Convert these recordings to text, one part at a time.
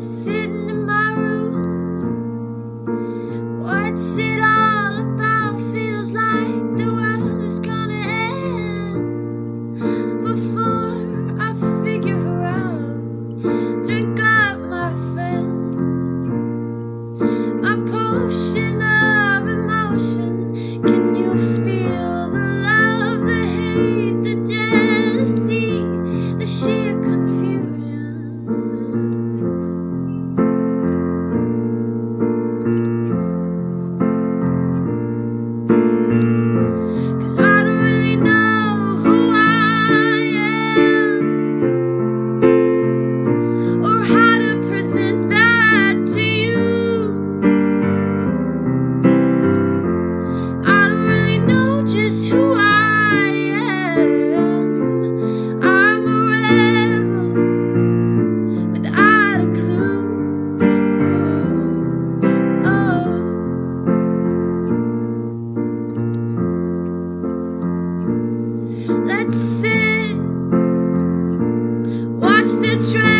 Sim. Let's sit, watch the trains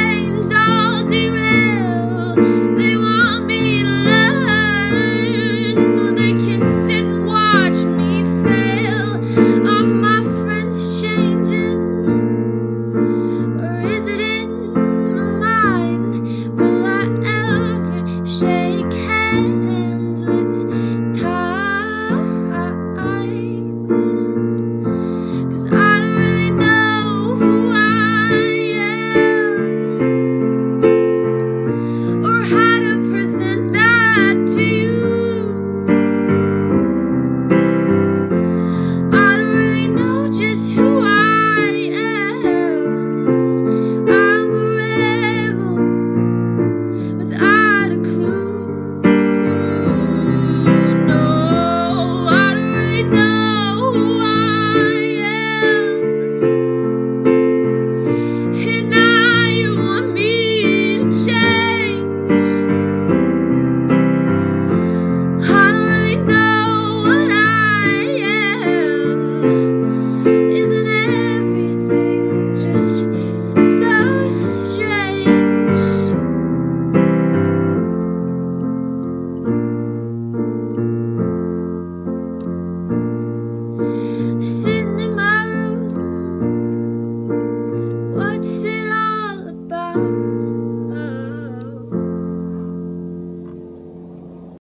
love.